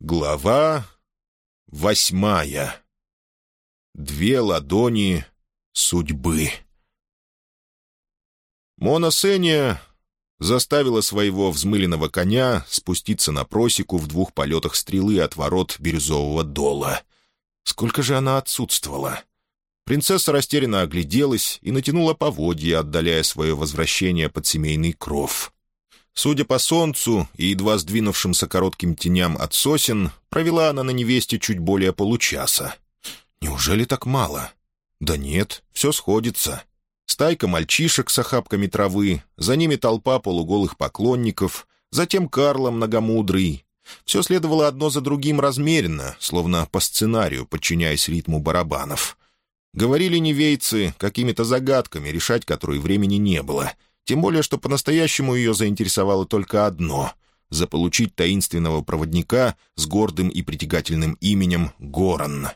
Глава восьмая. Две ладони судьбы. Мона Сеня заставила своего взмыленного коня спуститься на просеку в двух полетах стрелы от ворот бирюзового дола. Сколько же она отсутствовала? Принцесса растерянно огляделась и натянула поводья, отдаляя свое возвращение под семейный кров. Судя по солнцу и едва сдвинувшимся коротким теням от сосен, провела она на невесте чуть более получаса. Неужели так мало? Да нет, все сходится. Стайка мальчишек с охапками травы, за ними толпа полуголых поклонников, затем Карла многомудрый. Все следовало одно за другим размеренно, словно по сценарию, подчиняясь ритму барабанов. Говорили невейцы какими-то загадками, решать которые времени не было — тем более, что по-настоящему ее заинтересовало только одно — заполучить таинственного проводника с гордым и притягательным именем Горан.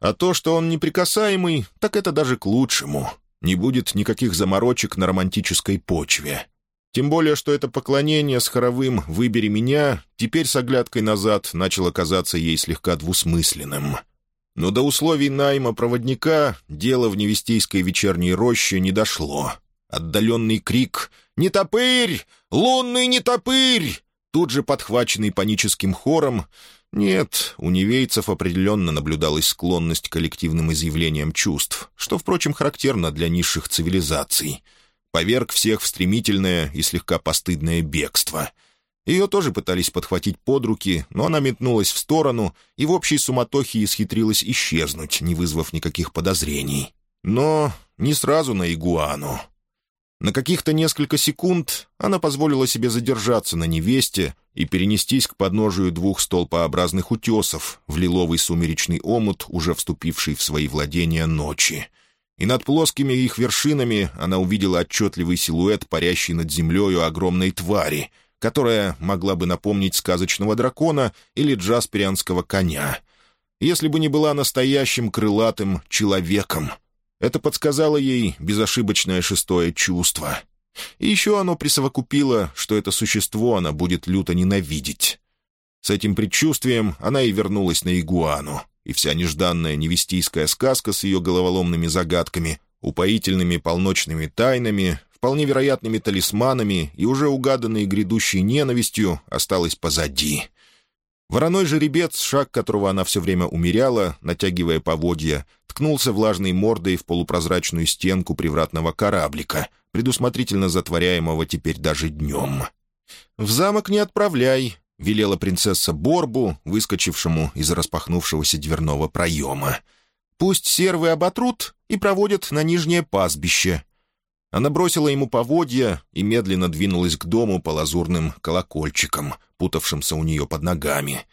А то, что он неприкасаемый, так это даже к лучшему. Не будет никаких заморочек на романтической почве. Тем более, что это поклонение с хоровым «выбери меня» теперь с оглядкой назад начало казаться ей слегка двусмысленным. Но до условий найма проводника дело в невестейской вечерней роще не дошло — Отдаленный крик «Не топырь! Лунный не топырь!» Тут же подхваченный паническим хором. Нет, у невейцев определенно наблюдалась склонность к коллективным изъявлениям чувств, что, впрочем, характерно для низших цивилизаций. Поверг всех в стремительное и слегка постыдное бегство. Ее тоже пытались подхватить под руки, но она метнулась в сторону и в общей суматохе исхитрилась исчезнуть, не вызвав никаких подозрений. Но не сразу на игуану. На каких-то несколько секунд она позволила себе задержаться на невесте и перенестись к подножию двух столпообразных утесов в лиловый сумеречный омут, уже вступивший в свои владения ночи. И над плоскими их вершинами она увидела отчетливый силуэт, парящий над землею огромной твари, которая могла бы напомнить сказочного дракона или джасперианского коня, если бы не была настоящим крылатым человеком — это подсказало ей безошибочное шестое чувство. И еще оно присовокупило, что это существо она будет люто ненавидеть. С этим предчувствием она и вернулась на Игуану, и вся нежданная невестийская сказка с ее головоломными загадками, упоительными полночными тайнами, вполне вероятными талисманами и уже угаданной грядущей ненавистью осталась позади. Вороной жеребец, шаг которого она все время умеряла, натягивая поводья, ткнулся влажной мордой в полупрозрачную стенку привратного кораблика, предусмотрительно затворяемого теперь даже днем. «В замок не отправляй», — велела принцесса Борбу, выскочившему из распахнувшегося дверного проема. «Пусть сервы оботрут и проводят на нижнее пастбище». Она бросила ему поводья и медленно двинулась к дому по лазурным колокольчикам, путавшимся у нее под ногами.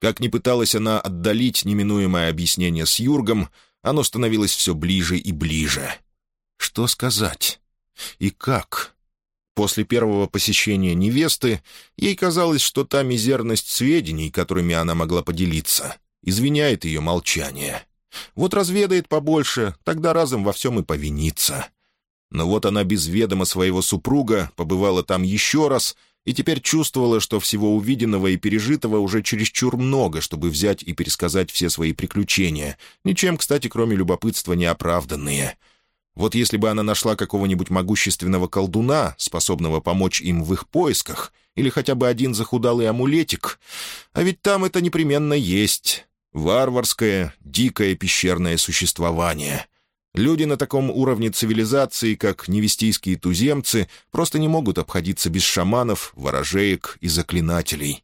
Как ни пыталась она отдалить неминуемое объяснение с Юргом, оно становилось все ближе и ближе. Что сказать? И как? После первого посещения невесты ей казалось, что та мизерность сведений, которыми она могла поделиться, извиняет ее молчание. Вот разведает побольше, тогда разом во всем и повинится. Но вот она без ведома своего супруга побывала там еще раз и теперь чувствовала, что всего увиденного и пережитого уже чересчур много, чтобы взять и пересказать все свои приключения, ничем, кстати, кроме любопытства, не оправданные. Вот если бы она нашла какого-нибудь могущественного колдуна, способного помочь им в их поисках, или хотя бы один захудалый амулетик, а ведь там это непременно есть. Варварское, дикое пещерное существование — Люди на таком уровне цивилизации, как невестийские туземцы, просто не могут обходиться без шаманов, ворожеек и заклинателей.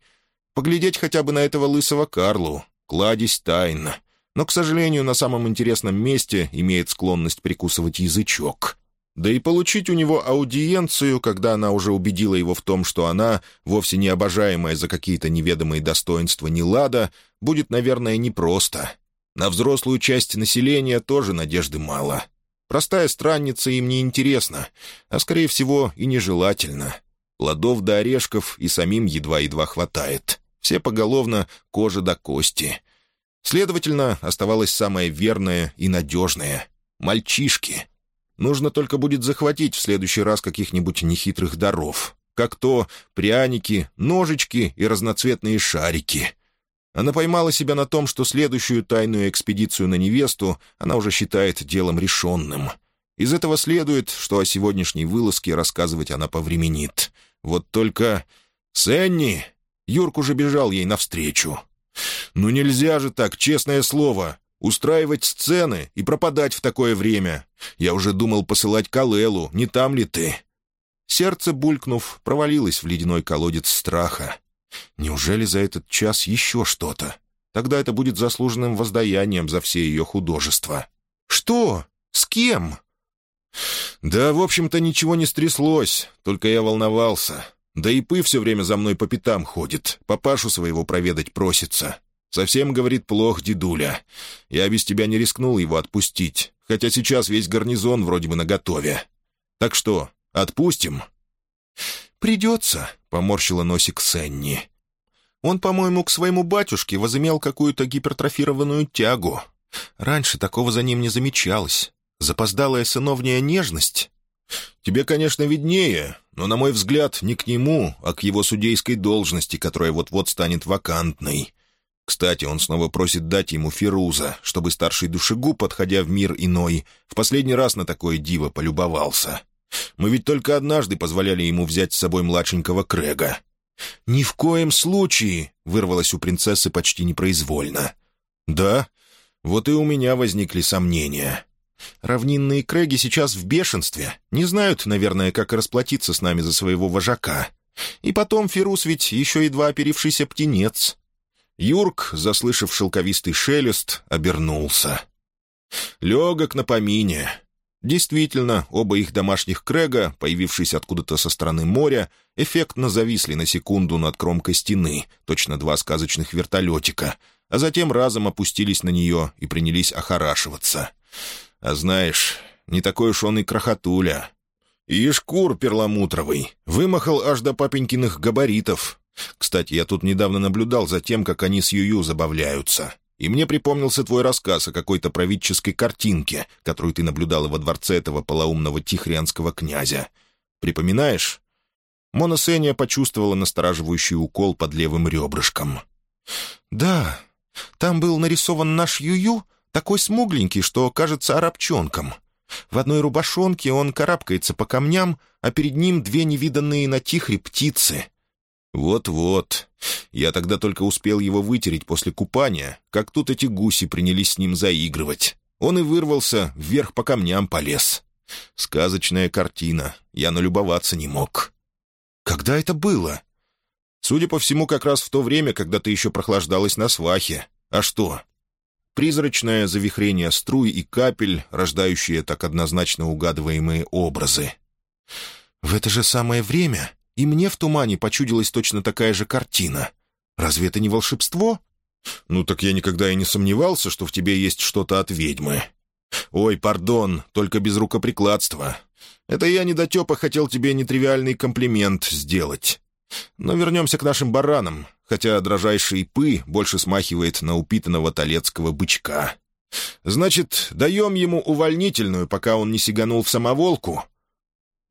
Поглядеть хотя бы на этого лысого Карлу, кладезь тайн. Но, к сожалению, на самом интересном месте имеет склонность прикусывать язычок. Да и получить у него аудиенцию, когда она уже убедила его в том, что она, вовсе не обожаемая за какие-то неведомые достоинства Нелада, будет, наверное, непросто. На взрослую часть населения тоже надежды мало. Простая странница им не интересна, а, скорее всего, и нежелательно. Плодов до орешков и самим едва-едва хватает. Все поголовно кожа до кости. Следовательно, оставалось самое верное и надежное — мальчишки. Нужно только будет захватить в следующий раз каких-нибудь нехитрых даров, как то пряники, ножички и разноцветные шарики — Она поймала себя на том, что следующую тайную экспедицию на невесту она уже считает делом решенным. Из этого следует, что о сегодняшней вылазке рассказывать она повременит. Вот только... «Сенни!» Юрк уже бежал ей навстречу. «Ну нельзя же так, честное слово. Устраивать сцены и пропадать в такое время. Я уже думал посылать Калелу, не там ли ты?» Сердце, булькнув, провалилось в ледяной колодец страха. Неужели за этот час еще что-то? Тогда это будет заслуженным воздаянием за все ее художества. «Что? С кем?» «Да, в общем-то, ничего не стряслось, только я волновался. Да и Пы все время за мной по пятам ходит, папашу своего проведать просится. Совсем, говорит, плох дедуля. Я без тебя не рискнул его отпустить, хотя сейчас весь гарнизон вроде бы наготове. Так что, отпустим?» «Придется», — поморщила носик Сенни. «Он, по-моему, к своему батюшке возымел какую-то гипертрофированную тягу. Раньше такого за ним не замечалось. Запоздалая сыновняя нежность?» «Тебе, конечно, виднее, но, на мой взгляд, не к нему, а к его судейской должности, которая вот-вот станет вакантной. Кстати, он снова просит дать ему Фируза, чтобы старший душегуб, подходя в мир иной, в последний раз на такое диво полюбовался. Мы ведь только однажды позволяли ему взять с собой младшенького Крэга». «Ни в коем случае!» — вырвалось у принцессы почти непроизвольно. «Да? Вот и у меня возникли сомнения. Равнинные Крэги сейчас в бешенстве, не знают, наверное, как расплатиться с нами за своего вожака. И потом Фирус ведь еще едва оперившийся птенец». Юрк, заслышав шелковистый шелест, обернулся. «Легок на помине. Действительно, оба их домашних Крэга, появившись откуда-то со стороны моря, эффектно зависли на секунду над кромкой стены, точно два сказочных вертолетика, а затем разом опустились на нее и принялись охорашиваться. А знаешь, не такой уж он и крохотуля. И шкур перламутровый, вымахал аж до папенькиных габаритов. Кстати, я тут недавно наблюдал за тем, как они с Юю забавляются и мне припомнился твой рассказ о какой-то правительской картинке, которую ты наблюдала во дворце этого полоумного тихрянского князя. Припоминаешь?» Мона Сеня почувствовала настораживающий укол под левым ребрышком. «Да, там был нарисован наш Юю, такой смугленький, что кажется арабчонком. В одной рубашонке он карабкается по камням, а перед ним две невиданные на тихре птицы. «Вот-вот. Я тогда только успел его вытереть после купания, как тут эти гуси принялись с ним заигрывать. Он и вырвался, вверх по камням полез. Сказочная картина. Я налюбоваться не мог». «Когда это было?» «Судя по всему, как раз в то время, когда ты еще прохлаждалась на свахе. А что?» Призрачное завихрение струй и капель, рождающие так однозначно угадываемые образы. «В это же самое время и мне в тумане почудилась точно такая же картина. Разве это не волшебство? Ну так я никогда и не сомневался, что в тебе есть что-то от ведьмы. Ой, пардон, только без рукоприкладства. Это я, недотепа, хотел тебе нетривиальный комплимент сделать. Но вернемся к нашим баранам, хотя дрожайший пы больше смахивает на упитанного талецкого бычка. Значит, даем ему увольнительную, пока он не сиганул в самоволку,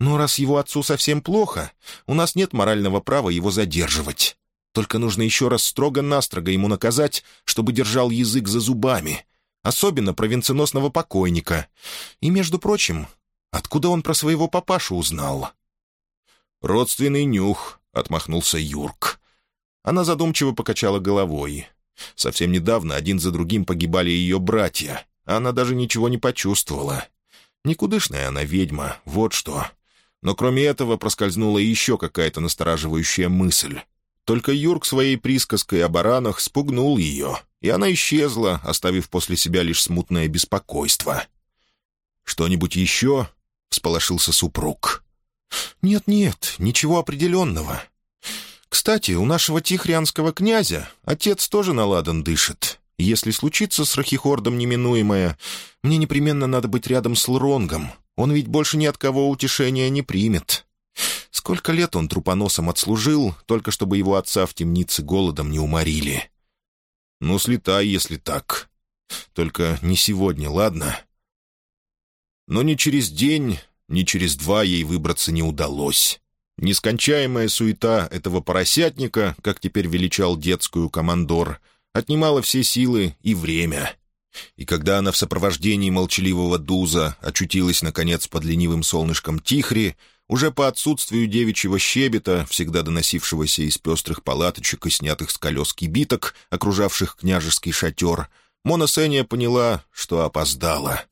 но раз его отцу совсем плохо, у нас нет морального права его задерживать. Только нужно еще раз строго-настрого ему наказать, чтобы держал язык за зубами. Особенно про покойника. И, между прочим, откуда он про своего папашу узнал?» «Родственный нюх», — отмахнулся Юрк. Она задумчиво покачала головой. Совсем недавно один за другим погибали ее братья, а она даже ничего не почувствовала. Никудышная она ведьма, вот что. Но кроме этого проскользнула еще какая-то настораживающая мысль. Только Юрк своей присказкой о баранах спугнул ее, и она исчезла, оставив после себя лишь смутное беспокойство. «Что-нибудь еще?» — всполошился супруг. «Нет-нет, ничего определенного. Кстати, у нашего тихрянского князя отец тоже на ладан дышит. Если случится с Рахихордом неминуемое, мне непременно надо быть рядом с Лронгом, он ведь больше ни от кого утешения не примет. Сколько лет он трупоносом отслужил, только чтобы его отца в темнице голодом не уморили. Ну, слетай, если так. Только не сегодня, ладно? Но ни через день, ни через два ей выбраться не удалось. Нескончаемая суета этого поросятника, как теперь величал детскую командор, отнимала все силы и время. И когда она в сопровождении молчаливого Дуза очутилась, наконец, под ленивым солнышком Тихри, уже по отсутствию девичьего щебета, всегда доносившегося из пестрых палаточек и снятых с колес кибиток, окружавших княжеский шатер, Мона Сеня поняла, что опоздала.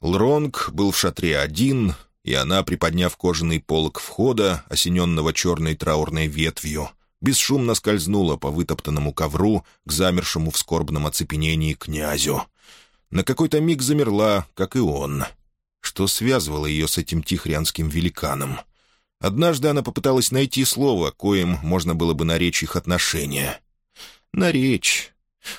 Лронг был в шатре один, и она, приподняв кожаный полог входа, осененного черной траурной ветвью, бесшумно скользнула по вытоптанному ковру к замершему в скорбном оцепенении князю. На какой-то миг замерла, как и он. Что связывало ее с этим тихрянским великаном? Однажды она попыталась найти слово, коим можно было бы наречь их отношения. Наречь.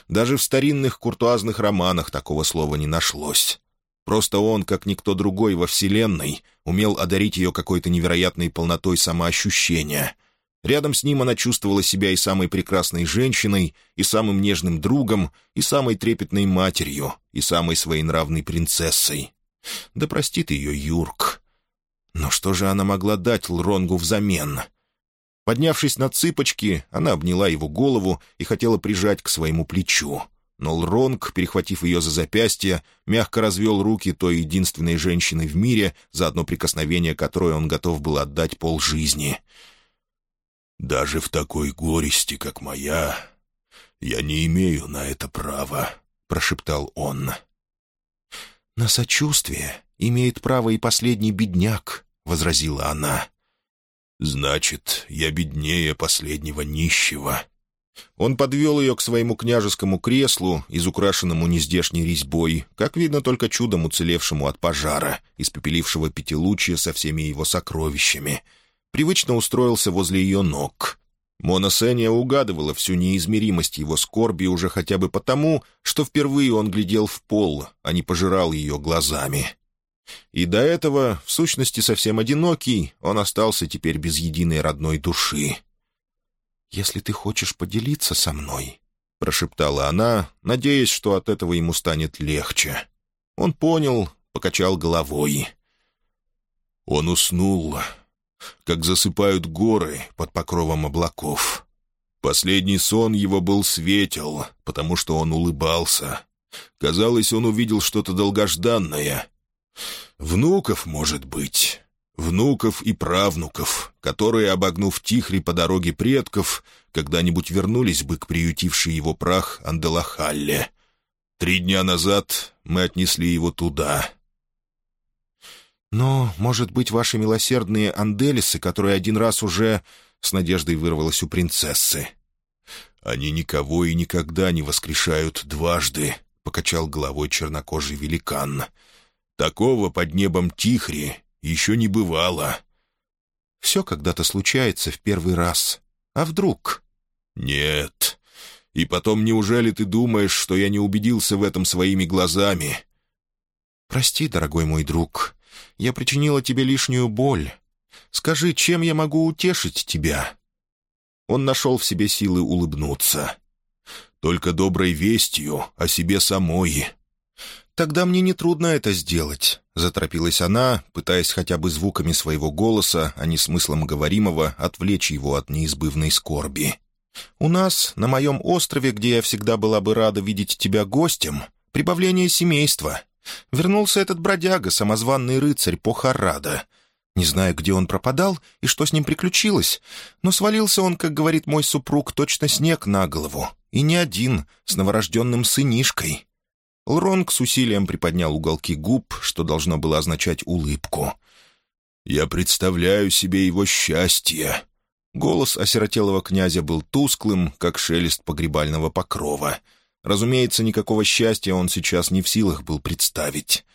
Даже в старинных куртуазных романах такого слова не нашлось. Просто он, как никто другой во Вселенной, умел одарить ее какой-то невероятной полнотой самоощущения — Рядом с ним она чувствовала себя и самой прекрасной женщиной, и самым нежным другом, и самой трепетной матерью, и самой своенравной принцессой. Да простит ее Юрк. Но что же она могла дать Лронгу взамен? Поднявшись на цыпочки, она обняла его голову и хотела прижать к своему плечу. Но Лронг, перехватив ее за запястье, мягко развел руки той единственной женщины в мире, за одно прикосновение которой он готов был отдать полжизни — даже в такой горести, как моя, я не имею на это права», — прошептал он. «На сочувствие имеет право и последний бедняк», — возразила она. «Значит, я беднее последнего нищего». Он подвел ее к своему княжескому креслу, изукрашенному нездешней резьбой, как видно только чудом уцелевшему от пожара, испепелившего пятилучие со всеми его сокровищами — привычно устроился возле ее ног. Мона Сеня угадывала всю неизмеримость его скорби уже хотя бы потому, что впервые он глядел в пол, а не пожирал ее глазами. И до этого, в сущности совсем одинокий, он остался теперь без единой родной души. «Если ты хочешь поделиться со мной», — прошептала она, надеясь, что от этого ему станет легче. Он понял, покачал головой. Он уснул, как засыпают горы под покровом облаков. Последний сон его был светел, потому что он улыбался. Казалось, он увидел что-то долгожданное. Внуков, может быть. Внуков и правнуков, которые, обогнув Тихри по дороге предков, когда-нибудь вернулись бы к приютившей его прах Анделахалле. Три дня назад мы отнесли его туда — «Но, может быть, ваши милосердные анделисы, которые один раз уже...» — с надеждой вырвалось у принцессы. «Они никого и никогда не воскрешают дважды», — покачал головой чернокожий великан. «Такого под небом Тихри еще не бывало». «Все когда-то случается в первый раз. А вдруг?» «Нет. И потом, неужели ты думаешь, что я не убедился в этом своими глазами?» «Прости, дорогой мой друг. Я причинила тебе лишнюю боль. Скажи, чем я могу утешить тебя?» Он нашел в себе силы улыбнуться. «Только доброй вестью о себе самой». «Тогда мне нетрудно это сделать», — заторопилась она, пытаясь хотя бы звуками своего голоса, а не смыслом говоримого, отвлечь его от неизбывной скорби. «У нас, на моем острове, где я всегда была бы рада видеть тебя гостем, прибавление семейства. Вернулся этот бродяга, самозванный рыцарь Похарада. Не знаю, где он пропадал и что с ним приключилось, но свалился он, как говорит мой супруг, точно снег на голову. И не один, с новорожденным сынишкой. Лронг с усилием приподнял уголки губ, что должно было означать улыбку. «Я представляю себе его счастье». Голос осиротелого князя был тусклым, как шелест погребального покрова — Разумеется, никакого счастья он сейчас не в силах был представить.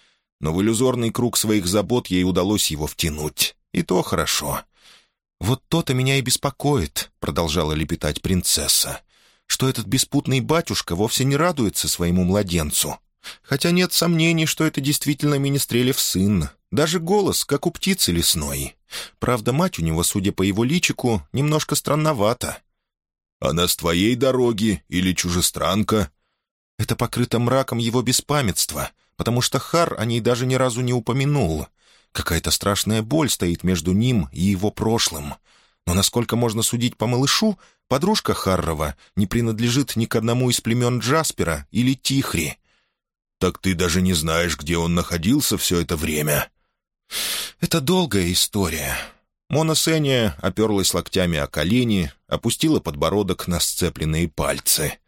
Но в иллюзорный круг своих забот ей удалось его втянуть. И то хорошо. «Вот то-то меня и беспокоит», — продолжала лепетать принцесса, «что этот беспутный батюшка вовсе не радуется своему младенцу. Хотя нет сомнений, что это действительно Министрелев сын. Даже голос, как у птицы лесной. Правда, мать у него, судя по его личику, немножко странновата». «Она с твоей дороги или чужестранка?» Это покрыто мраком его беспамятства, потому что Хар о ней даже ни разу не упомянул. Какая-то страшная боль стоит между ним и его прошлым. Но, насколько можно судить по малышу, Подружка Харрова не принадлежит ни к одному из племен Джаспера или Тихри». «Так ты даже не знаешь, где он находился все это время?» «Это долгая история». Мона Сеня оперлась локтями о колени, опустила подбородок на сцепленные пальцы.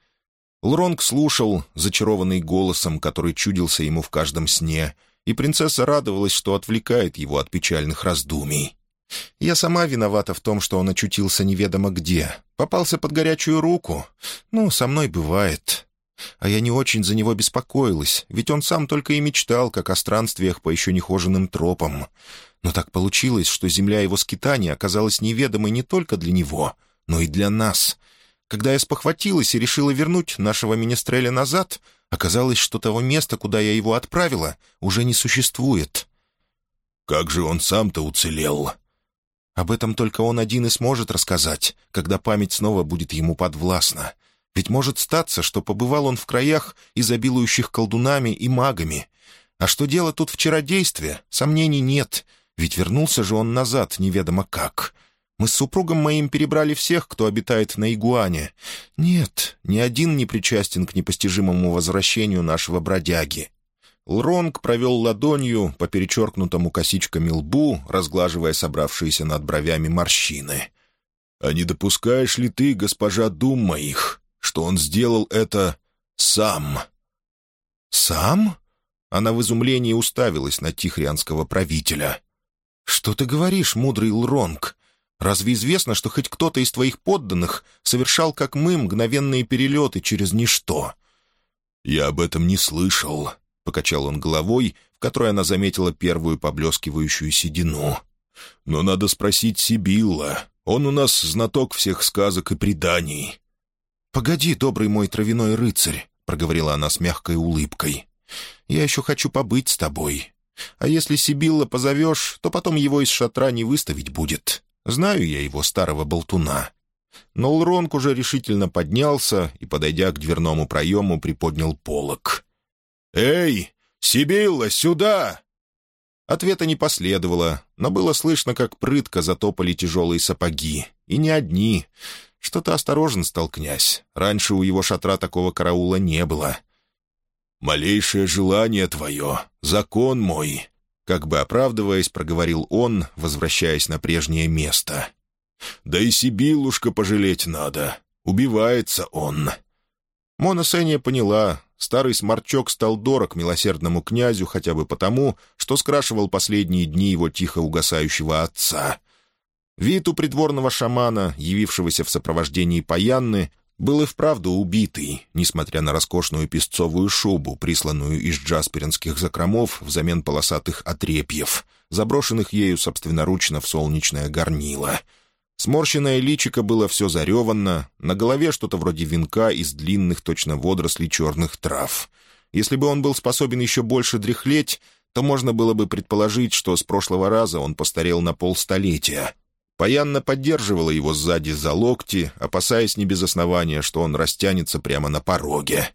Лронг слушал, зачарованный голосом, который чудился ему в каждом сне, и принцесса радовалась, что отвлекает его от печальных раздумий. «Я сама виновата в том, что он очутился неведомо где. Попался под горячую руку. Ну, со мной бывает. А я не очень за него беспокоилась, ведь он сам только и мечтал, как о странствиях по еще нехоженным тропам. Но так получилось, что земля его скитания оказалась неведомой не только для него, но и для нас. Когда я спохватилась и решила вернуть нашего министреля назад, оказалось, что того места, куда я его отправила, уже не существует. «Как же он сам-то уцелел?» Об этом только он один и сможет рассказать, когда память снова будет ему подвластна. Ведь может статься, что побывал он в краях, изобилующих колдунами и магами. А что дело тут в чародействе, сомнений нет, ведь вернулся же он назад неведомо как. Мы с супругом моим перебрали всех, кто обитает на Игуане. Нет, ни один не причастен к непостижимому возвращению нашего бродяги. Лронг провел ладонью по перечеркнутому косичками лбу, разглаживая собравшиеся над бровями морщины. «А не допускаешь ли ты, госпожа дум моих, что он сделал это сам. «Сам?» Она в изумлении уставилась на тихрианского правителя. «Что ты говоришь, мудрый Лронг? Разве известно, что хоть кто-то из твоих подданных совершал, как мы, мгновенные перелеты через ничто?» «Я об этом не слышал», — покачал он головой, в которой она заметила первую поблескивающую седину. «Но надо спросить Сибилла. Он у нас знаток всех сказок и преданий. «Погоди, добрый мой травяной рыцарь», — проговорила она с мягкой улыбкой. «Я еще хочу побыть с тобой. А если Сибилла позовешь, то потом его из шатра не выставить будет. Знаю я его, старого болтуна». Но Лронг уже решительно поднялся и, подойдя к дверному проему, приподнял полок. «Эй, Сибилла, сюда!» Ответа не последовало, но было слышно, как прытко затопали тяжелые сапоги. И не одни. Что-то осторожен стал князь. Раньше у его шатра такого караула не было. «Малейшее желание твое, закон мой», — как бы оправдываясь, проговорил он, возвращаясь на прежнее место. «Да и Сибилушка пожалеть надо. Убивается он». Мона Сеня поняла, старый сморчок стал дорог милосердному князю хотя бы потому, что скрашивал последние дни его тихо угасающего отца. Вид у придворного шамана, явившегося в сопровождении Паянны, был и вправду убитый, несмотря на роскошную песцовую шубу, присланную из джасперинских закромов взамен полосатых отрепьев, заброшенных ею собственноручно в солнечное горнило. Сморщенное личико было все зареванно, на голове что-то вроде венка из длинных точно водорослей черных трав. Если бы он был способен еще больше дряхлеть, то можно было бы предположить, что с прошлого раза он постарел на полстолетия, Паянна поддерживала его сзади за локти, опасаясь не без основания, что он растянется прямо на пороге.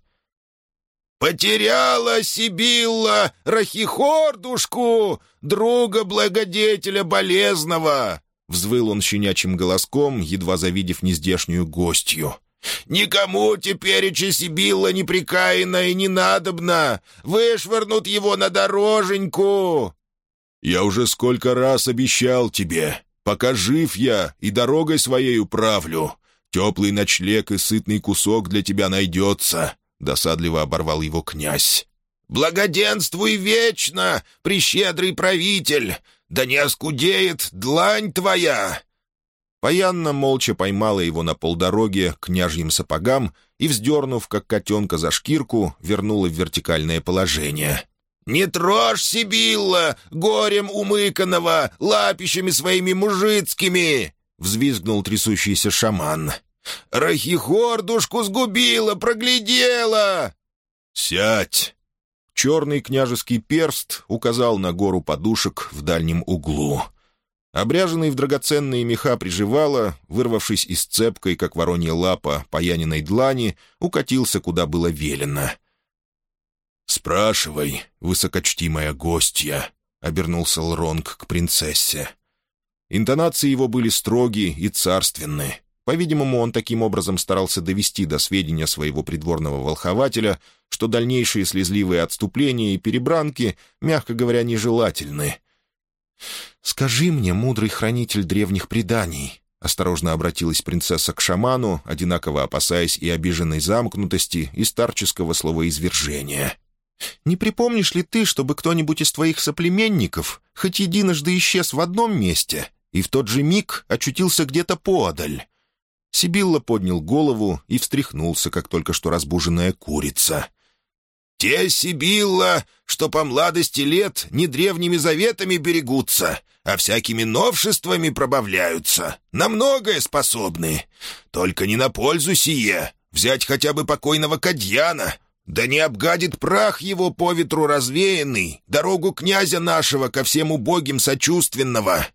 «Потеряла Сибилла Рахихордушку, друга благодетеля болезного!» — взвыл он щенячьим голоском, едва завидев нездешнюю гостью. «Никому теперь Сибилла неприкаянна и не надобна! Вышвырнут его на дороженьку!» «Я уже сколько раз обещал тебе, Пока жив я и дорогой своей управлю. Теплый ночлег и сытный кусок для тебя найдется», — досадливо оборвал его князь. «Благоденствуй вечно, прищедрый правитель! Да не оскудеет длань твоя!» Паянна молча поймала его на полдороге к княжьим сапогам и, вздернув, как котенка за шкирку, вернула в вертикальное положение. «Не трожь Сибилла, горем умыканного, лапищами своими мужицкими!» — взвизгнул трясущийся шаман. «Рахихордушку сгубила, проглядела!» «Сядь!» Черный княжеский перст указал на гору подушек в дальнем углу. Обряженный в драгоценные меха приживала, вырвавшись из цепкой, как воронья лапа, паяниной длани, укатился, куда было велено — «Спрашивай, высокочтимая гостья», — обернулся Лронг к принцессе. Интонации его были строги и царственны. По-видимому, он таким образом старался довести до сведения своего придворного волхователя, что дальнейшие слезливые отступления и перебранки, мягко говоря, нежелательны. «Скажи мне, мудрый хранитель древних преданий», — осторожно обратилась принцесса к шаману, одинаково опасаясь и обиженной замкнутости, и старческого словоизвержения. «Не припомнишь ли ты, чтобы кто-нибудь из твоих соплеменников хоть единожды исчез в одном месте и в тот же миг очутился где-то поодаль?» Сибилла поднял голову и встряхнулся, как только что разбуженная курица. «Те, Сибилла, что по младости лет не древними заветами берегутся, а всякими новшествами пробавляются, на многое способны. Только не на пользу сие, взять хотя бы покойного Кадьяна, да не обгадит прах его по ветру развеянный, дорогу князя нашего ко всем убогим сочувственного».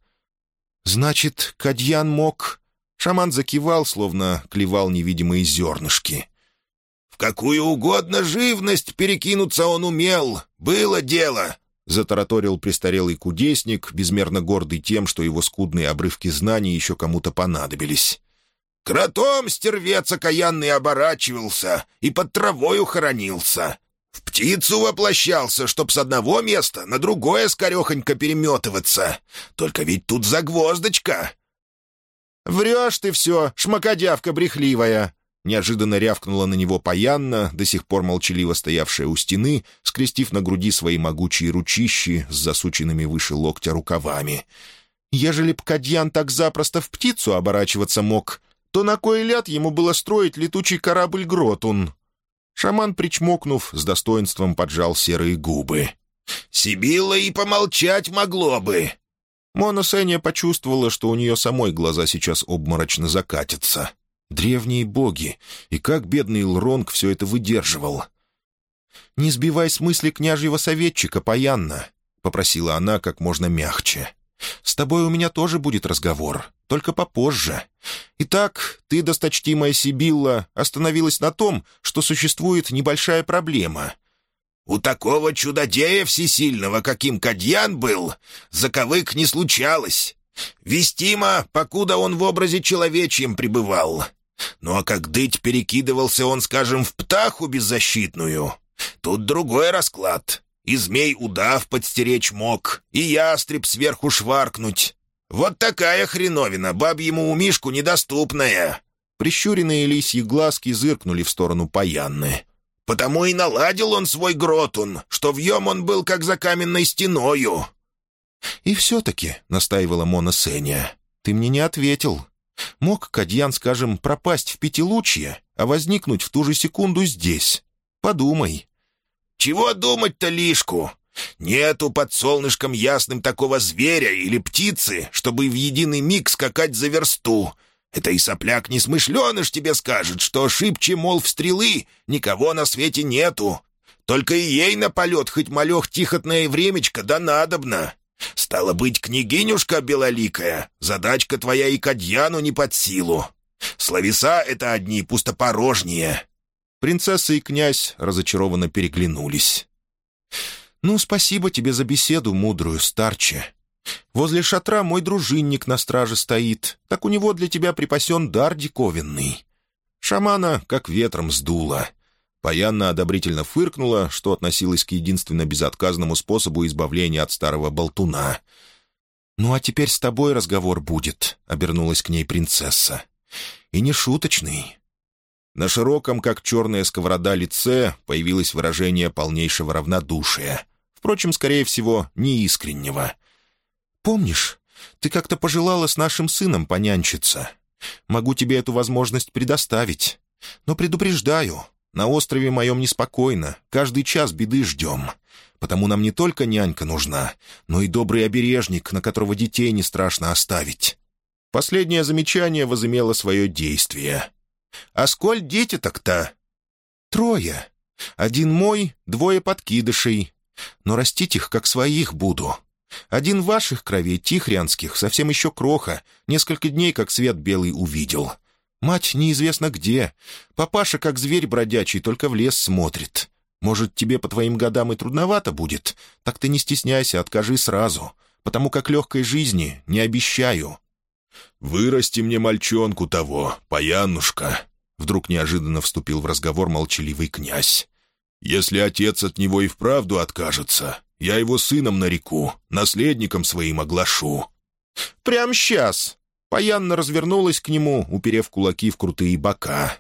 «Значит, Кадьян мог Шаман закивал, словно клевал невидимые зернышки. «В какую угодно живность перекинуться он умел. Было дело!» — затараторил престарелый кудесник, безмерно гордый тем, что его скудные обрывки знаний еще кому-то понадобились. «Кротом стервец окаянный оборачивался и под травою хоронился. В птицу воплощался, чтоб с одного места на другое скорехонько переметываться. Только ведь тут загвоздочка. «Врешь ты все, шмакодявка брехливая!» Неожиданно рявкнула на него паянна, до сих пор молчаливо стоявшая у стены, скрестив на груди свои могучие ручищи с засученными выше локтя рукавами. «Ежели б Кадьян так запросто в птицу оборачиваться мог, то на кой ляд ему было строить летучий корабль Гротун?» Шаман, причмокнув, с достоинством поджал серые губы. «Сибилла и помолчать могло бы. Мона Сеня почувствовала, что у нее самой глаза сейчас обморочно закатятся. Древние боги! И как бедный Лронг все это выдерживал! «Не сбивай с мысли княжьего советчика, Паянна», — попросила она как можно мягче. «С тобой у меня тоже будет разговор, только попозже. Итак, ты, досточтимая Сибилла, остановилась на том, что существует небольшая проблема. У такого чудодея всесильного, каким Кадьян был, заковык не случалось. Вестимо, покуда он в образе человечьем пребывал. Ну а как дыть перекидывался он, скажем, в птаху беззащитную, тут другой расклад. И змей удав подстеречь мог, и ястреб сверху шваркнуть. Вот такая хреновина, бабьему умишку недоступная». Прищуренные лисьи глазки зыркнули в сторону Паянны. Потому и наладил он свой гротун, что вьем он был как за каменной стеною». «И все-таки», — настаивала Мона Сеня, — «ты мне не ответил. Мог Кадьян, скажем, пропасть в пятилучье, а возникнуть в ту же секунду здесь? Подумай». «Чего думать-то лишку? Нету под солнышком ясным такого зверя или птицы, чтобы в единый миг скакать за версту, это и сопляк несмышленыш тебе скажет, что шибче, мол, в стрелы никого на свете нету. Только и ей на полет хоть малех тихотное времечко да надобно. Стало быть, княгинюшка белоликая, задачка твоя и Кадьяну не под силу. Словеса — это одни пустопорожние». Принцесса и князь разочарованно переглянулись. «Ну, спасибо тебе за беседу, мудрую старче», Возле шатра мой дружинник на страже стоит, так у него для тебя припасен дар диковинный». Шамана как ветром сдуло. Паянна одобрительно фыркнула, что относилось к единственно безотказному способу избавления от старого болтуна. «Ну а теперь с тобой разговор будет», — обернулась к ней принцесса. «И не шуточный». На широком, как черная сковорода, лице появилось выражение полнейшего равнодушия. Впрочем, скорее всего, неискреннего. «Помнишь, ты как-то пожелала с нашим сыном понянчиться. Могу тебе эту возможность предоставить. Но предупреждаю, на острове моем неспокойно, каждый час беды ждем. Потому нам не только нянька нужна, но и добрый обережник, на которого детей не страшно оставить». Последнее замечание возымело свое действие. «А сколь дети так-то?» «Трое. Один мой, двое подкидышей. Но растить их, как своих, буду. Один ваших кровей, тихрянских, совсем еще кроха, несколько дней как свет белый увидел. Мать неизвестно где. Папаша, как зверь бродячий, только в лес смотрит. Может, тебе по твоим годам и трудновато будет? Так ты не стесняйся, откажи сразу, потому как легкой жизни не обещаю». «Вырасти мне мальчонку того, паянушка», — вдруг неожиданно вступил в разговор молчаливый князь. «Если отец от него и вправду откажется, я его сыном нареку, наследником своим оглашу». «Прям сейчас!» Паянна развернулась к нему, уперев кулаки в крутые бока.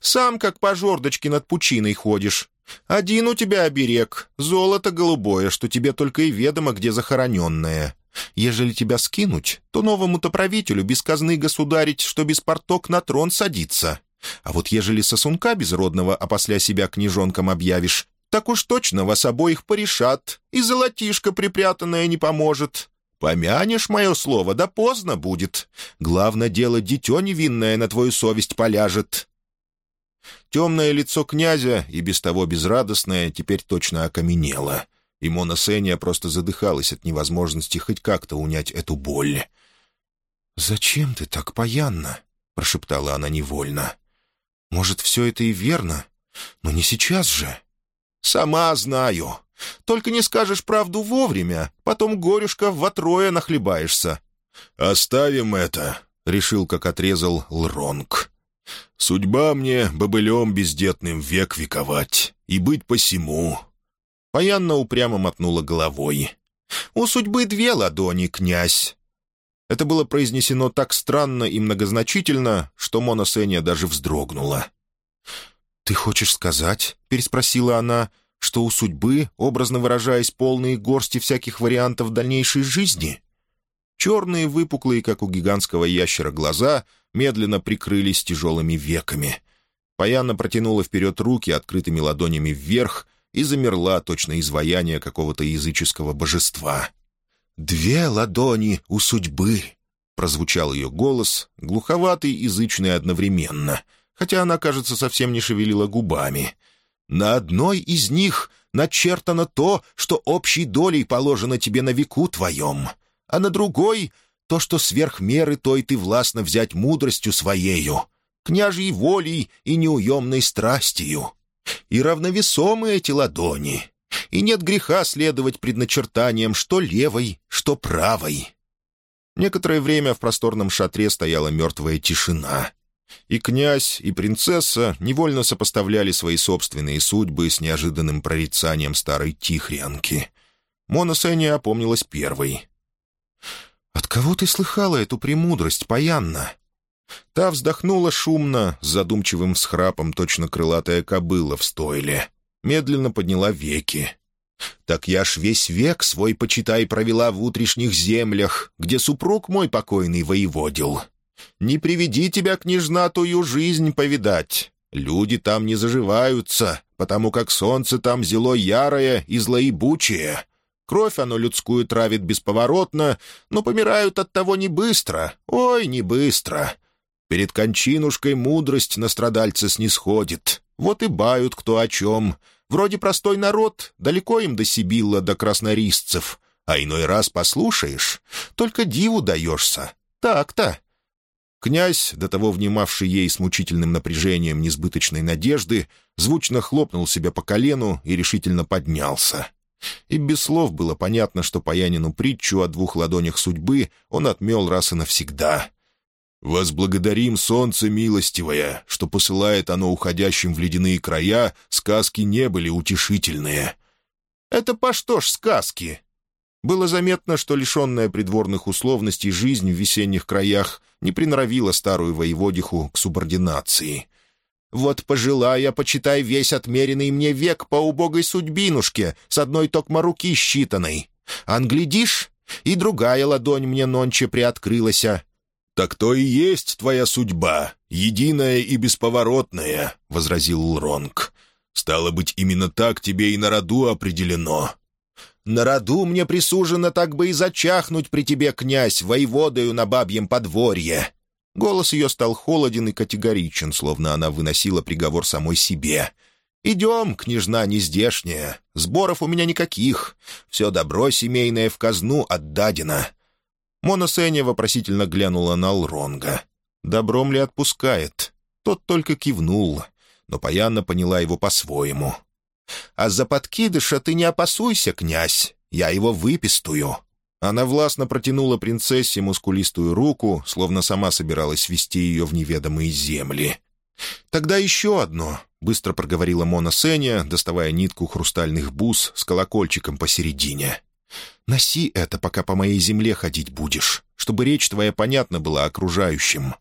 «Сам как по жердочке над пучиной ходишь. Один у тебя оберег, золото голубое, что тебе только и ведомо, где захороненное. Ежели тебя скинуть, то новому-то правителю без казны государить, что без порток на трон садится. А вот ежели сосунка безродного опосля себя княжонком объявишь, так уж точно вас обоих порешат, и золотишко припрятанное не поможет. Помянешь мое слово, да поздно будет. Главное дело, дитё невинное на твою совесть поляжет». Темное лицо князя, и без того безрадостное, теперь точно окаменело, и Мона Сеня просто задыхалась от невозможности хоть как-то унять эту боль. «Зачем ты так паянно?» — прошептала она невольно. «Может, все это и верно, но не сейчас же». «Сама знаю. Только не скажешь правду вовремя, потом горюшка вотрое нахлебаешься». «Оставим это», — решил, как отрезал Лронг. «Судьба мне бобылем бездетным век вековать, и быть посему». Паянна упрямо мотнула головой. «У судьбы две ладони, князь». Это было произнесено так странно и многозначительно, что Мона Сеня даже вздрогнула. «Ты хочешь сказать?» — переспросила она — что у судьбы, образно выражаясь, полные горсти всяких вариантов дальнейшей жизни? Черные, выпуклые, как у гигантского ящера, глаза медленно прикрылись тяжелыми веками. Паяна протянула вперед руки открытыми ладонями вверх и замерла, точно изваяние какого-то языческого божества. «Две ладони у судьбы!» — прозвучал ее голос, глуховатый, язычный одновременно, хотя она, кажется, совсем не шевелила губами — на одной из них начертано то, что общей долей положено тебе на веку твоем, а на другой — то, что сверх меры той ты властно взять мудростью своею, княжьей волей и неуемной страстью. И равновесомы эти ладони, и нет греха следовать предначертаниям что левой, что правой». Некоторое время в просторном шатре стояла мертвая тишина — и князь, и принцесса невольно сопоставляли свои собственные судьбы с неожиданным прорицанием старой Тихрянки. Мона Сеня опомнилась первой. «От кого ты слыхала эту премудрость, Паянна?» Та вздохнула шумно, с задумчивым всхрапом, точно крылатая кобыла в стойле. Медленно подняла веки. «Так я ж весь век свой, почитай, провела в утрешних землях, где супруг мой покойный воеводил. Не приведи тебя, княжна, тую жизнь повидать. Люди там не заживаются, потому как солнце там зело ярое и злоебучее. Кровь оно людскую травит бесповоротно, но помирают от того не быстро, ой, не быстро. Перед кончинушкой мудрость на страдальца снисходит. Вот и бают кто о чем. Вроде простой народ, далеко им до Сибилла, до краснорисцев. А иной раз послушаешь, только диву даешься. Так-то. Князь, до того внимавший ей с мучительным напряжением несбыточной надежды, звучно хлопнул себя по колену и решительно поднялся. И без слов было понятно, что Паянину притчу о двух ладонях судьбы он отмел раз и навсегда. «Возблагодарим солнце милостивое, что посылает оно уходящим в ледяные края, сказки не были утешительные». «Это по что ж сказки?» Было заметно, что лишенная придворных условностей жизнь в весенних краях не приноровила старую воеводиху к субординации. «Вот пожила я, почитай, весь отмеренный мне век по убогой судьбинушке с одной токмо руки считанной. Англядишь, и другая ладонь мне нонче приоткрылася». «Так то и есть твоя судьба, единая и бесповоротная», — возразил Лронг. «Стало быть, именно так тебе и на роду определено. На роду мне присужено так бы и зачахнуть при тебе, князь, воеводою на бабьем подворье». Голос ее стал холоден и категоричен, словно она выносила приговор самой себе. «Идем, княжна нездешняя. Сборов у меня никаких. Все добро семейное в казну отдадено». Мона Сеня вопросительно глянула на Лронга. «Добром ли отпускает?» Тот только кивнул, но Паянна поняла его по-своему. А за подкидыша ты не опасуйся, князь, я его выпистую. Она властно протянула принцессе мускулистую руку, словно сама собиралась вести ее в неведомые земли. «Тогда еще одно», — быстро проговорила Мона Сеня, доставая нитку хрустальных бус с колокольчиком посередине. «Носи это, пока по моей земле ходить будешь, чтобы речь твоя понятна была окружающим».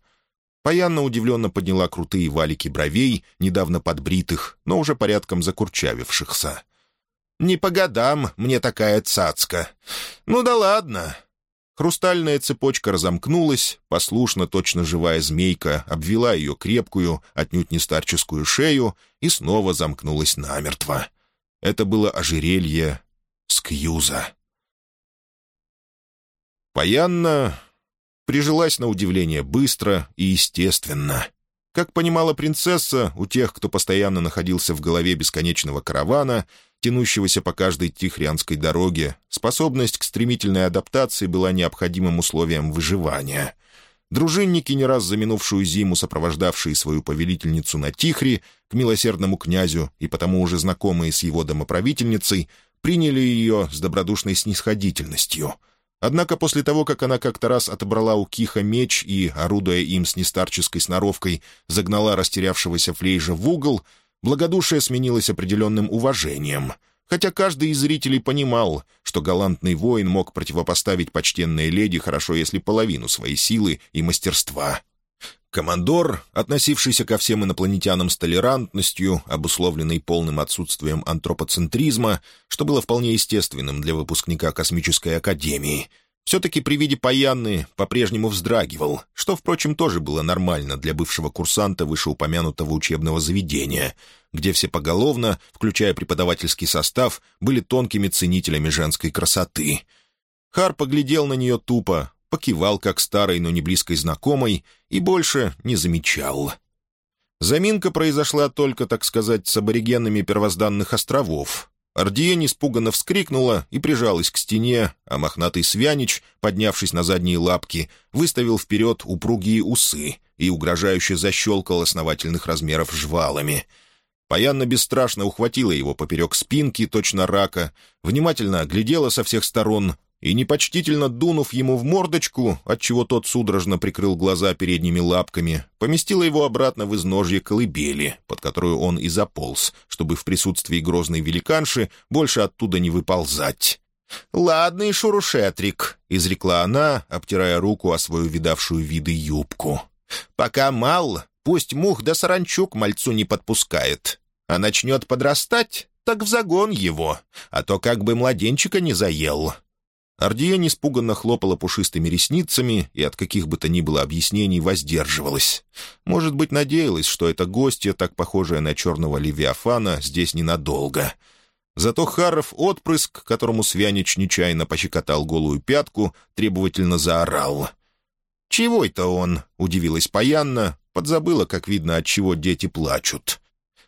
Паянна удивленно подняла крутые валики бровей, недавно подбритых, но уже порядком закурчавившихся. «Не по годам мне такая цацка. Ну да ладно». Хрустальная цепочка разомкнулась, послушно, точно живая змейка, обвела ее крепкую, отнюдь не старческую шею и снова замкнулась намертво. Это было ожерелье Скьюза. Паянна прижилась на удивление быстро и естественно. Как понимала принцесса, у тех, кто постоянно находился в голове бесконечного каравана, тянущегося по каждой тихрянской дороге, способность к стремительной адаптации была необходимым условием выживания. Дружинники, не раз за минувшую зиму сопровождавшие свою повелительницу на Тихре к милосердному князю и потому уже знакомые с его домоправительницей, приняли ее с добродушной снисходительностью — Однако после того, как она как-то раз отобрала у Киха меч и, орудуя им с нестарческой сноровкой, загнала растерявшегося Флейжа в угол, благодушие сменилось определенным уважением, хотя каждый из зрителей понимал, что галантный воин мог противопоставить почтенной леди хорошо, если половину своей силы и мастерства — Командор, относившийся ко всем инопланетянам с толерантностью, обусловленной полным отсутствием антропоцентризма, что было вполне естественным для выпускника Космической Академии, все-таки при виде Паянны по-прежнему вздрагивал, что, впрочем, тоже было нормально для бывшего курсанта вышеупомянутого учебного заведения, где все поголовно, включая преподавательский состав, были тонкими ценителями женской красоты. Хар поглядел на нее тупо, покивал как старой, но не близкой знакомой, и больше не замечал. Заминка произошла только, так сказать, с аборигенами первозданных островов. Ардиен испуганно вскрикнула и прижалась к стене, а мохнатый свянич, поднявшись на задние лапки, выставил вперед упругие усы и угрожающе защелкал основательных размеров жвалами — Паянна бесстрашно ухватила его поперек спинки, точно рака, внимательно оглядела со всех сторон, и, непочтительно дунув ему в мордочку, отчего тот судорожно прикрыл глаза передними лапками, поместила его обратно в изножье колыбели, под которую он и заполз, чтобы в присутствии грозной великанши больше оттуда не выползать. «Ладный шурушетрик», — изрекла она, обтирая руку о свою видавшую виды юбку. «Пока мал, пусть мух да саранчук мальцу не подпускает. А начнет подрастать, так в загон его, а то как бы младенчика не заел. Ардиен испуганно хлопала пушистыми ресницами и от каких бы то ни было объяснений воздерживалась. Может быть, надеялась, что эта гостья, так похожая на черного левиафана, здесь ненадолго. Зато Харов отпрыск, которому Свянич нечаянно пощекотал голую пятку, требовательно заорал. «Чего это он?» — удивилась Паянна, подзабыла, как видно, от чего дети плачут.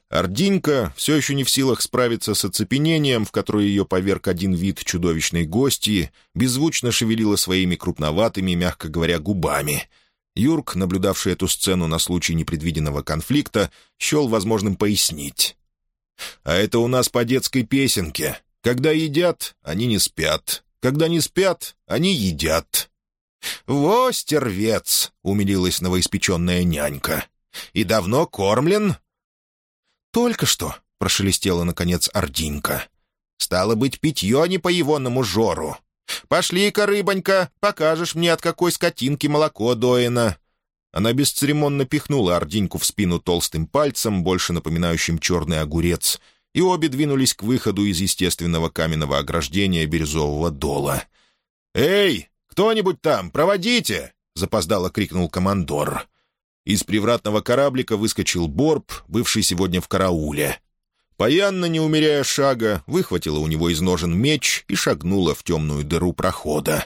Ординька, все еще не в силах справиться с оцепенением, в которое ее поверг один вид чудовищной гости, беззвучно шевелила своими крупноватыми, мягко говоря, губами. Юрк, наблюдавший эту сцену на случай непредвиденного конфликта, счел возможным пояснить. «А это у нас по детской песенке. Когда едят, они не спят. Когда не спят, они едят». «Во, стервец!» — умилилась новоиспеченная нянька. «И давно кормлен?» «Только что», — прошелестела, наконец, Ординка. «Стало быть, питье не по егоному жору. Пошли-ка, рыбонька, покажешь мне, от какой скотинки молоко доено». Она бесцеремонно пихнула Ординьку в спину толстым пальцем, больше напоминающим черный огурец, и обе двинулись к выходу из естественного каменного ограждения бирюзового дола. «Эй, кто-нибудь там, проводите!» — запоздало крикнул командор. Из привратного кораблика выскочил Борб, бывший сегодня в карауле. Паянна, не умеряя шага, выхватила у него из ножен меч и шагнула в темную дыру прохода.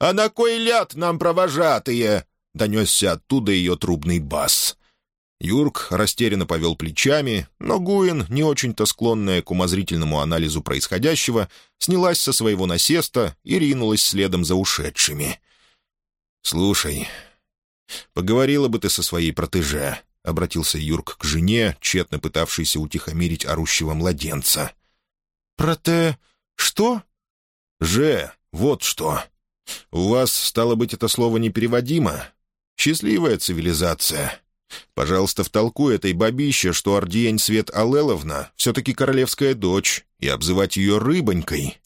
«А на кой ляд нам провожатые?» — донесся оттуда ее трубный бас. Юрк растерянно повел плечами, но Гуин, не очень-то склонная к умозрительному анализу происходящего, снялась со своего насеста и ринулась следом за ушедшими. «Слушай, «Поговорила бы ты со своей протеже», — обратился Юрк к жене, тщетно пытавшейся утихомирить орущего младенца. «Проте... что?» «Же, вот что», У вас, стало быть, это слово непереводимо? Счастливая цивилизация. Пожалуйста, втолкуй этой бабище, что Ардиень Свет Алеловна все-таки королевская дочь, и обзывать ее рыбонькой.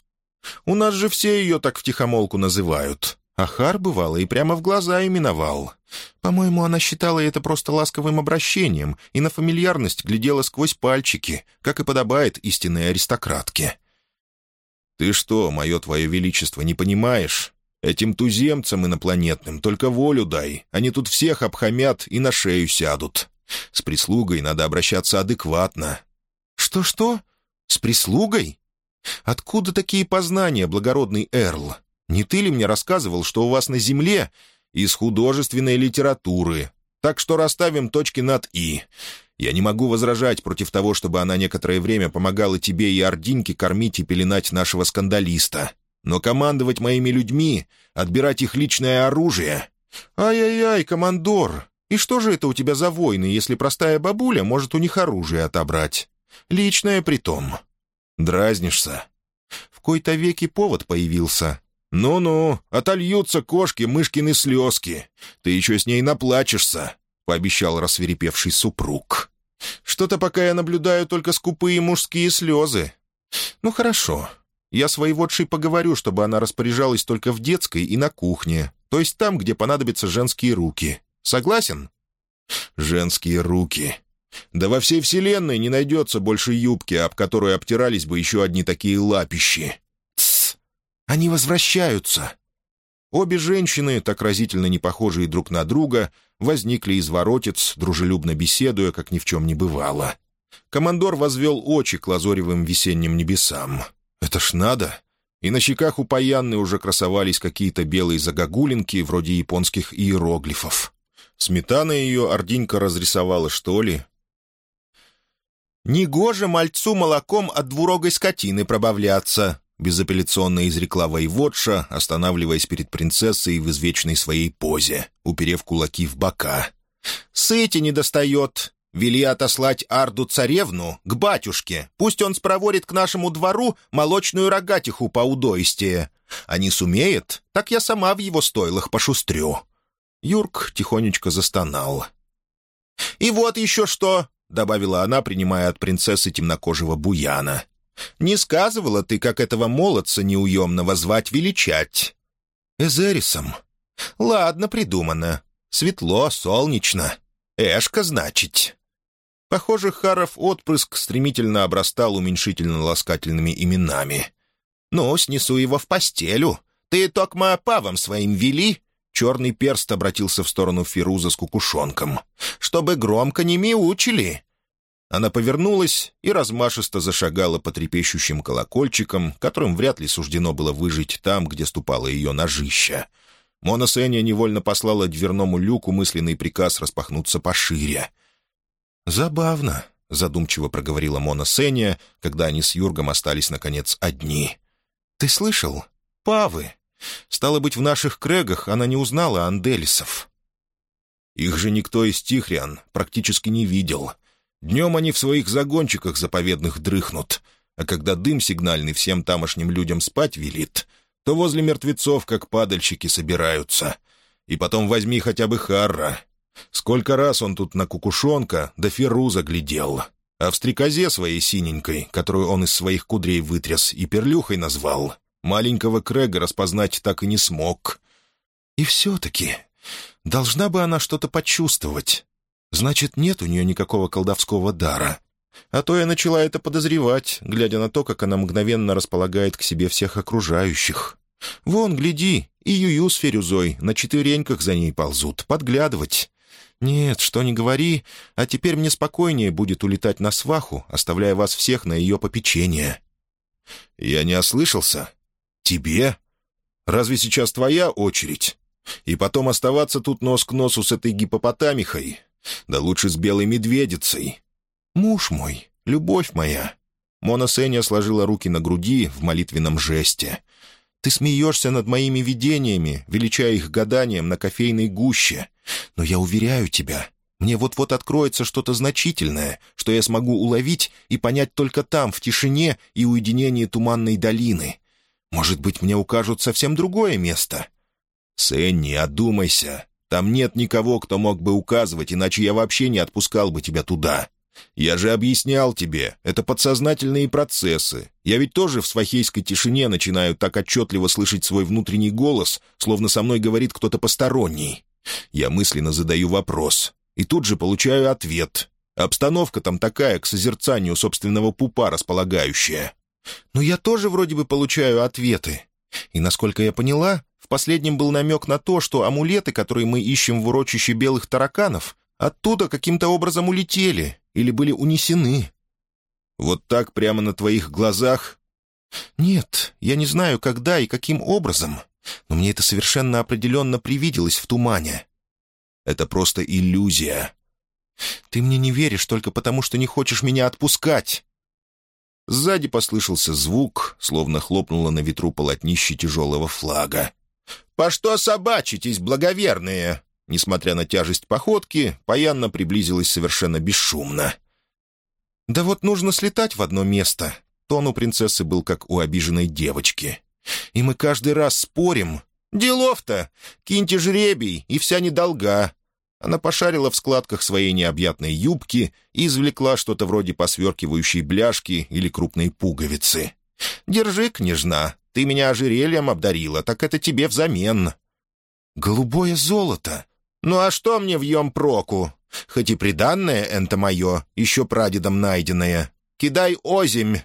У нас же все ее так втихомолку называют. Ахар, бывало, и прямо в глаза именовал. По-моему, она считала это просто ласковым обращением и на фамильярность глядела сквозь пальчики, как и подобает истинной аристократке. «Ты что, мое твое величество, не понимаешь? Этим туземцам инопланетным только волю дай. Они тут всех обхамят и на шею сядут. С прислугой надо обращаться адекватно». «Что-что? С прислугой? Откуда такие познания, благородный Эрл? Не ты ли мне рассказывал, что у вас на земле из художественной литературы? Так что расставим точки над «и». Я не могу возражать против того, чтобы она некоторое время помогала тебе и Ординке кормить и пеленать нашего скандалиста. Но командовать моими людьми, отбирать их личное оружие... Ай-яй-яй, командор, и что же это у тебя за войны, если простая бабуля может у них оружие отобрать? Личное притом. Дразнишься. В кои-то веки повод появился, «Ну-ну, отольются кошки мышкины слезки. Ты еще с ней наплачешься», — пообещал рассверепевший супруг. «Что-то пока я наблюдаю только скупые мужские слезы. Ну хорошо, я с воеводшей поговорю, чтобы она распоряжалась только в детской и на кухне, то есть там, где понадобятся женские руки. Согласен?» «Женские руки», да во всей вселенной не найдется больше юбки, об которую обтирались бы еще одни такие лапищи. Они возвращаются!» Обе женщины, так разительно не похожие друг на друга, возникли из воротец, дружелюбно беседуя, как ни в чем не бывало. Командор возвел очи к лазоревым весенним небесам. «Это ж надо!» И на щеках у Паянны уже красовались какие-то белые загогулинки, вроде японских иероглифов. Сметана ее ординька разрисовала, что ли? «Негоже мальцу молоком от двурогой скотины пробавляться», безапелляционно изрекла воеводша, останавливаясь перед принцессой в извечной своей позе, уперев кулаки в бока. «Сыти не достает. Вели отослать Арду-царевну к батюшке. Пусть он спроворит к нашему двору молочную рогатиху поудоистее. А не сумеет, так я сама в его стойлах пошустрю». Юрк тихонечко застонал. «И вот еще что!» — добавила она, принимая от принцессы темнокожего буяна. Не сказывала ты, как этого молодца неуемного звать величать?» «Эзерисом». «Ладно, придумано. Светло, солнечно. Эшка, значит». Похоже, Харов отпрыск стремительно обрастал уменьшительно-ласкательными именами. «Ну, снесу его в постелю. Ты токма павом своим вели?» Черный перст обратился в сторону Фируза с кукушонком. «Чтобы громко не мяучили. Она повернулась и размашисто зашагала по трепещущим колокольчикам, которым вряд ли суждено было выжить там, где ступала ее ножища. Мона Сеня невольно послала дверному люку мысленный приказ распахнуться пошире. «Забавно», — задумчиво проговорила Мона Сеня, когда они с Юргом остались, наконец, одни. «Ты слышал? Павы. Стало быть, в наших крегах она не узнала анделисов». «Их же никто из Тихриан практически не видел», Днем они в своих загончиках заповедных дрыхнут, а когда дым сигнальный всем тамошним людям спать велит, то возле мертвецов, как падальщики, собираются. И потом возьми хотя бы Харра. Сколько раз он тут на кукушонка да Феруза глядел. А в стрекозе своей синенькой, которую он из своих кудрей вытряс и перлюхой назвал, маленького Крэга распознать так и не смог. И все-таки должна бы она что-то почувствовать. Значит, нет у нее никакого колдовского дара. А то я начала это подозревать, глядя на то, как она мгновенно располагает к себе всех окружающих. Вон, гляди, и Юю с Ферюзой на четвереньках за ней ползут, подглядывать. Нет, что не говори, а теперь мне спокойнее будет улетать на сваху, оставляя вас всех на ее попечение. Я не ослышался? Тебе? Разве сейчас твоя очередь? И потом оставаться тут нос к носу с этой гипопотамихой? Да лучше с белой медведицей. Муж мой, любовь моя». Мона Сеня сложила руки на груди в молитвенном жесте. «Ты смеешься над моими видениями, величая их гаданием на кофейной гуще. Но я уверяю тебя, мне вот-вот откроется что-то значительное, что я смогу уловить и понять только там, в тишине и уединении туманной долины. Может быть, мне укажут совсем другое место, «Сенни, одумайся. Там нет никого, кто мог бы указывать, иначе я вообще не отпускал бы тебя туда. Я же объяснял тебе, это подсознательные процессы. Я ведь тоже в свахейской тишине начинаю так отчетливо слышать свой внутренний голос, словно со мной говорит кто-то посторонний. Я мысленно задаю вопрос, и тут же получаю ответ. Обстановка там такая, к созерцанию собственного пупа располагающая. Но я тоже вроде бы получаю ответы. И, насколько я поняла, последнем был намек на то, что амулеты, которые мы ищем в урочище белых тараканов, оттуда каким-то образом улетели или были унесены. Вот так прямо на твоих глазах? Нет, я не знаю, когда и каким образом, но мне это совершенно определенно привиделось в тумане. Это просто иллюзия. Ты мне не веришь только потому, что не хочешь меня отпускать. Сзади послышался звук, словно хлопнуло на ветру полотнище тяжелого флага. «По что собачитесь, благоверные?» Несмотря на тяжесть походки, Паянна приблизилась совершенно бесшумно. «Да вот нужно слетать в одно место». Тон у принцессы был как у обиженной девочки. «И мы каждый раз спорим. Делов-то! Киньте жребий, и вся недолга. Она пошарила в складках своей необъятной юбки и извлекла что-то вроде посверкивающей бляшки или крупной пуговицы. «Держи, княжна, ты меня ожерельем обдарила, так это тебе взамен». «Голубое золото! Ну а что мне в ем проку? Хоть и приданное это мое, еще прадедом найденное. Кидай озимь!»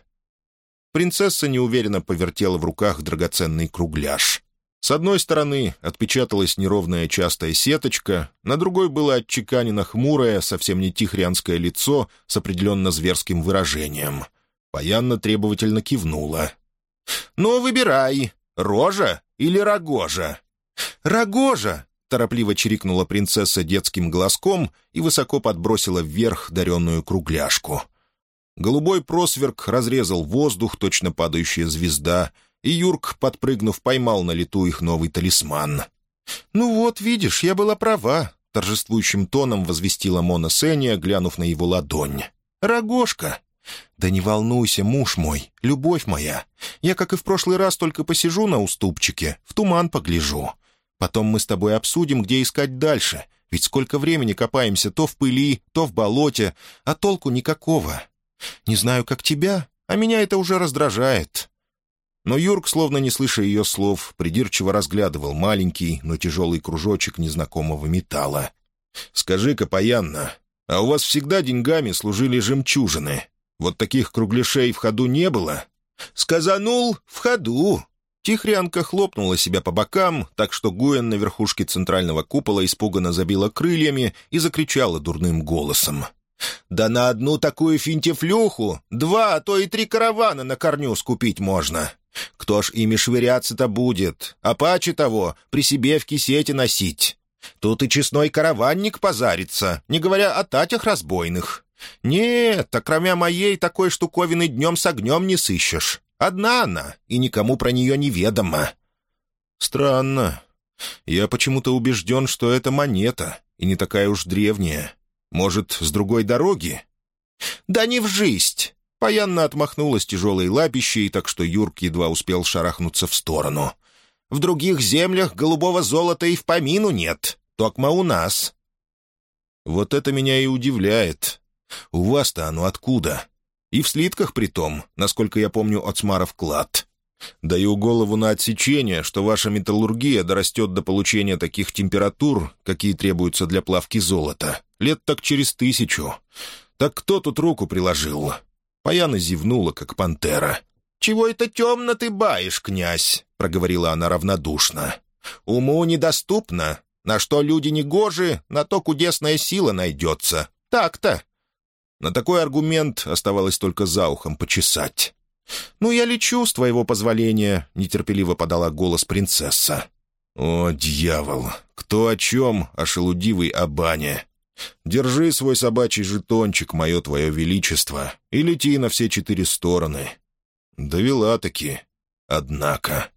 Принцесса неуверенно повертела в руках драгоценный кругляш. С одной стороны отпечаталась неровная частая сеточка, на другой было отчеканено хмурое, совсем не тихрянское лицо с определенно зверским выражением. Паянна требовательно кивнула. «Ну, выбирай, рожа или рогожа?» «Рогожа!» — торопливо чирикнула принцесса детским глазком и высоко подбросила вверх даренную кругляшку. Голубой просверк разрезал воздух, точно падающая звезда — и Юрк, подпрыгнув, поймал на лету их новый талисман. «Ну вот, видишь, я была права», — торжествующим тоном возвестила Мона Сеня, глянув на его ладонь. «Рогошка!» «Да не волнуйся, муж мой, любовь моя. Я, как и в прошлый раз, только посижу на уступчике, в туман погляжу. Потом мы с тобой обсудим, где искать дальше, ведь сколько времени копаемся то в пыли, то в болоте, а толку никакого. Не знаю, как тебя, а меня это уже раздражает. Но Юрк, словно не слыша ее слов, придирчиво разглядывал маленький, но тяжелый кружочек незнакомого металла. «Скажи-ка, Паянна, а у вас всегда деньгами служили жемчужины? Вот таких кругляшей в ходу не было?» «Сказанул, в ходу!» Тихрянка хлопнула себя по бокам, так что Гуэн на верхушке центрального купола испуганно забила крыльями и закричала дурным голосом. «Да на одну такую финтифлюху два, а то и три каравана на корню скупить можно. Кто ж ими швыряться-то будет? А паче того, при себе в кисете носить. Тут и честной караванник позарится, не говоря о татях разбойных. Нет, кроме моей такой штуковины днем с огнем не сыщешь. Одна она, и никому про нее неведомо. Странно. Я почему-то убежден, что это монета, и не такая уж древняя. Может, с другой дороги? Да не в жизнь. Паянна отмахнулась тяжелой лапищей, так что Юрк едва успел шарахнуться в сторону. «В других землях голубого золота и в помину нет. Токма у нас». «Вот это меня и удивляет. У вас-то оно откуда? И в слитках притом, насколько я помню, от клад. Даю голову на отсечение, что ваша металлургия дорастет до получения таких температур, какие требуются для плавки золота, лет так через тысячу. Так кто тут руку приложил?» Паяна зевнула, как пантера. «Чего это темно ты баешь, князь?» — проговорила она равнодушно. «Уму недоступно. На что люди не гожи, на то кудесная сила найдется. Так-то». На такой аргумент оставалось только за ухом почесать. «Ну, я лечу, с твоего позволения», — нетерпеливо подала голос принцесса. «О, дьявол! Кто о чем, о шелудивой Абане? Держи свой собачий жетончик, мое твое величество, и лети на все четыре стороны. Довела-таки, однако.